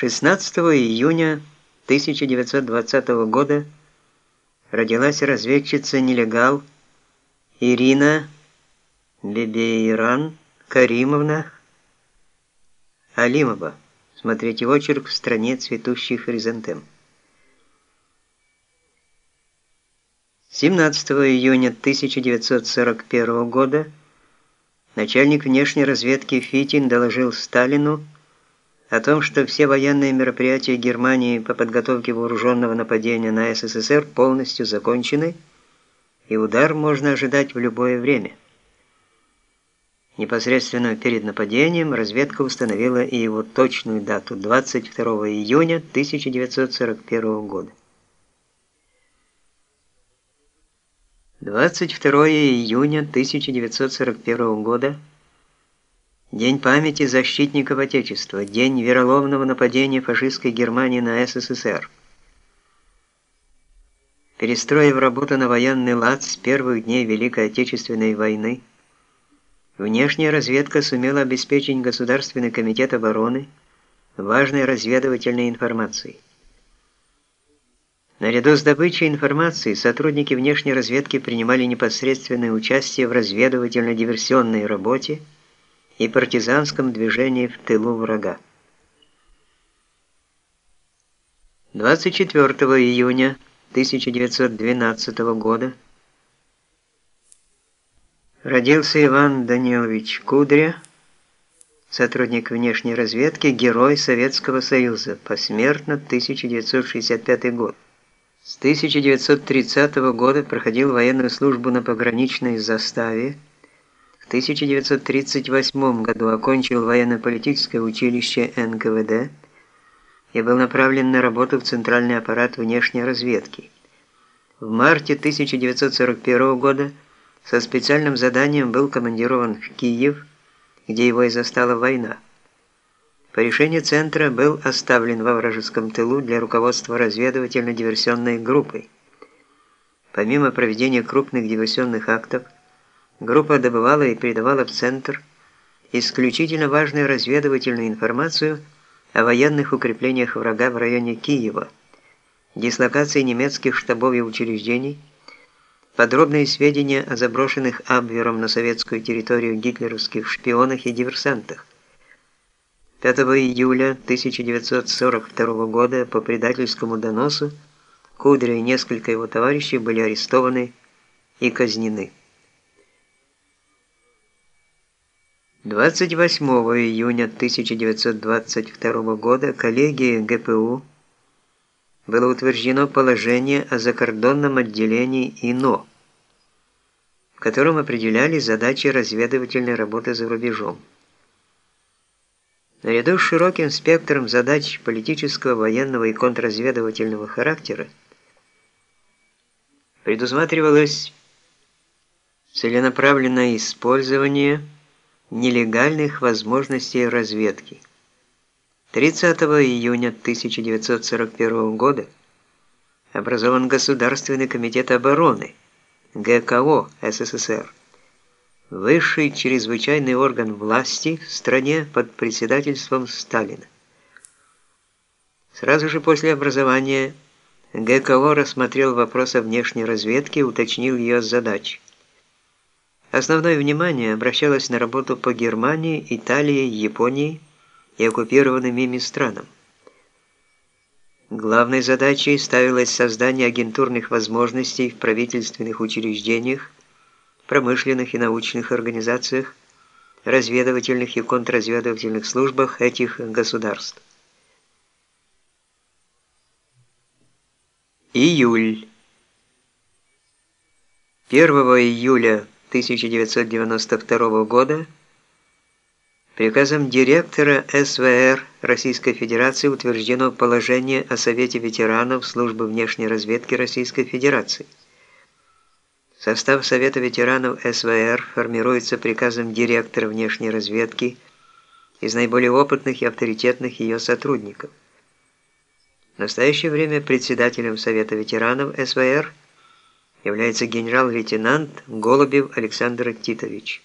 16 июня 1920 года родилась разведчица-нелегал Ирина Бебейран Каримовна Алимова. Смотрите очерк в стране цветущих хризантем. 17 июня 1941 года начальник внешней разведки Фитин доложил Сталину о том, что все военные мероприятия Германии по подготовке вооруженного нападения на СССР полностью закончены, и удар можно ожидать в любое время. Непосредственно перед нападением разведка установила и его точную дату 22 июня 1941 года. 22 июня 1941 года День памяти защитников Отечества, день вероломного нападения фашистской Германии на СССР. Перестроив работу на военный лад с первых дней Великой Отечественной войны, внешняя разведка сумела обеспечить Государственный комитет обороны важной разведывательной информацией. Наряду с добычей информации сотрудники внешней разведки принимали непосредственное участие в разведывательно-диверсионной работе, и партизанском движении в тылу врага. 24 июня 1912 года родился Иван Данилович Кудря, сотрудник внешней разведки, герой Советского Союза, посмертно 1965 год. С 1930 года проходил военную службу на пограничной заставе, 1938 году окончил военно-политическое училище НКВД и был направлен на работу в Центральный аппарат внешней разведки. В марте 1941 года со специальным заданием был командирован в Киев, где его и застала война. По решению Центра был оставлен во вражеском тылу для руководства разведывательно-диверсионной группой. Помимо проведения крупных диверсионных актов, Группа добывала и передавала в Центр исключительно важную разведывательную информацию о военных укреплениях врага в районе Киева, дислокации немецких штабов и учреждений, подробные сведения о заброшенных Абвером на советскую территорию гитлеровских шпионах и диверсантах. 5 июля 1942 года по предательскому доносу Кудря и несколько его товарищей были арестованы и казнены. 28 июня 1922 года коллегией ГПУ было утверждено положение о закордонном отделении ИНО, в котором определялись задачи разведывательной работы за рубежом. Наряду с широким спектром задач политического, военного и контрразведывательного характера предусматривалось целенаправленное использование нелегальных возможностей разведки. 30 июня 1941 года образован Государственный комитет обороны ГКО СССР, высший чрезвычайный орган власти в стране под председательством Сталина. Сразу же после образования ГКО рассмотрел вопрос о внешней разведке и уточнил ее задачи. Основное внимание обращалось на работу по Германии, Италии, Японии и оккупированным ими странам. Главной задачей ставилось создание агентурных возможностей в правительственных учреждениях, промышленных и научных организациях, разведывательных и контрразведывательных службах этих государств. Июль. 1 июля 1992 года приказом директора СВР Российской Федерации утверждено положение о Совете ветеранов Службы внешней разведки Российской Федерации. Состав Совета ветеранов СВР формируется приказом директора внешней разведки из наиболее опытных и авторитетных ее сотрудников. В настоящее время председателем Совета ветеранов СВР – является генерал-лейтенант Голубев Александр Титович.